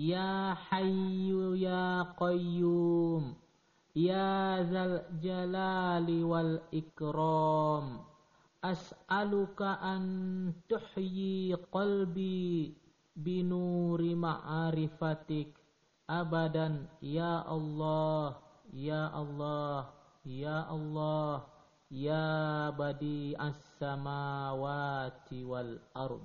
Ya Hayyu Ya Qayyum Ya Zal Jalali wal Ikram As'aluka an tuhyi qalbi binuri ma'arifatik abadan. Ya Allah ya Allah ya Allah ya badi as-samawati wal ard.